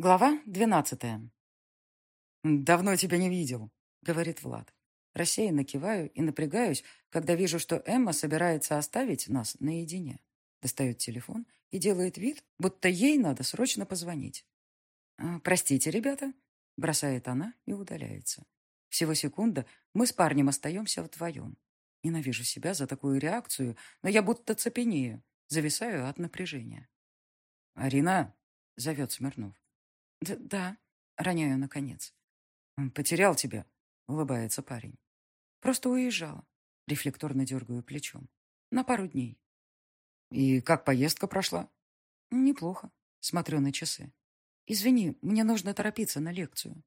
Глава двенадцатая. «Давно тебя не видел», — говорит Влад. Рассеянно киваю и напрягаюсь, когда вижу, что Эмма собирается оставить нас наедине. Достает телефон и делает вид, будто ей надо срочно позвонить. «А, «Простите, ребята», — бросает она и удаляется. Всего секунда мы с парнем остаемся вдвоем. Ненавижу себя за такую реакцию, но я будто цепенею, зависаю от напряжения. «Арина», — зовет Смирнов. «Да», — роняю наконец. «Потерял тебя», — улыбается парень. «Просто уезжала». Рефлекторно дергаю плечом. «На пару дней». «И как поездка прошла?» «Неплохо», — смотрю на часы. «Извини, мне нужно торопиться на лекцию».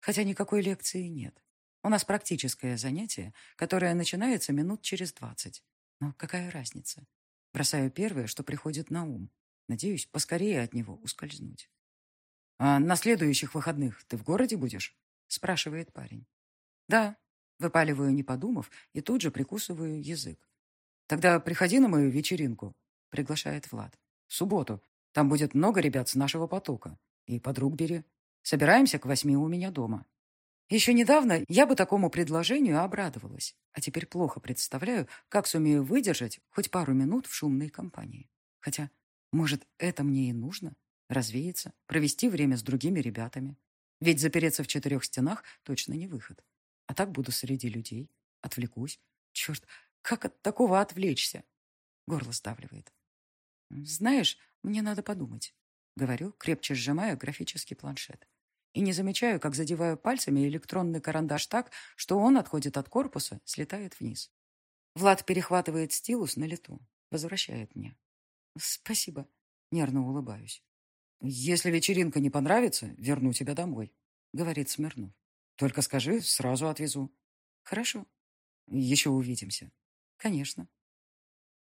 Хотя никакой лекции нет. У нас практическое занятие, которое начинается минут через двадцать. Но какая разница? Бросаю первое, что приходит на ум. Надеюсь, поскорее от него ускользнуть. «А на следующих выходных ты в городе будешь?» — спрашивает парень. «Да». Выпаливаю, не подумав, и тут же прикусываю язык. «Тогда приходи на мою вечеринку», — приглашает Влад. «В субботу. Там будет много ребят с нашего потока. И подруг бери. Собираемся к восьми у меня дома». Еще недавно я бы такому предложению обрадовалась, а теперь плохо представляю, как сумею выдержать хоть пару минут в шумной компании. Хотя, может, это мне и нужно? Развеяться, провести время с другими ребятами. Ведь запереться в четырех стенах точно не выход. А так буду среди людей, отвлекусь. Черт, как от такого отвлечься? Горло сдавливает. Знаешь, мне надо подумать. Говорю, крепче сжимая графический планшет. И не замечаю, как задеваю пальцами электронный карандаш так, что он отходит от корпуса, слетает вниз. Влад перехватывает стилус на лету, возвращает мне. Спасибо. Нервно улыбаюсь. «Если вечеринка не понравится, верну тебя домой», — говорит Смирнов. «Только скажи, сразу отвезу». «Хорошо. Еще увидимся». «Конечно».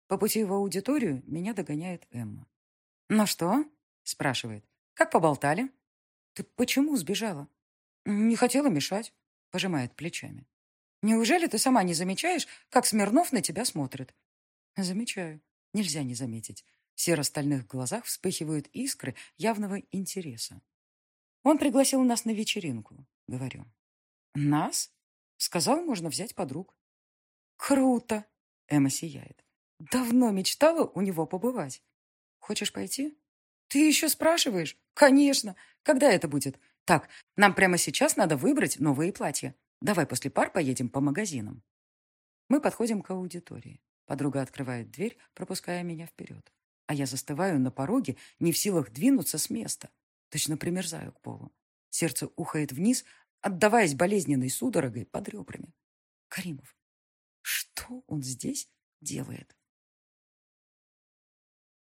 По пути в аудиторию меня догоняет Эмма. «Ну что?» — спрашивает. «Как поболтали?» «Ты почему сбежала?» «Не хотела мешать», — пожимает плечами. «Неужели ты сама не замечаешь, как Смирнов на тебя смотрит?» «Замечаю. Нельзя не заметить. В серо-стальных глазах вспыхивают искры явного интереса. Он пригласил нас на вечеринку, говорю. Нас? Сказал, можно взять подруг. Круто! Эмма сияет. Давно мечтала у него побывать. Хочешь пойти? Ты еще спрашиваешь? Конечно. Когда это будет? Так, нам прямо сейчас надо выбрать новые платья. Давай после пар поедем по магазинам. Мы подходим к аудитории. Подруга открывает дверь, пропуская меня вперед а я застываю на пороге, не в силах двинуться с места. Точно примерзаю к полу. Сердце ухает вниз, отдаваясь болезненной судорогой под ребрами. Каримов. Что он здесь делает?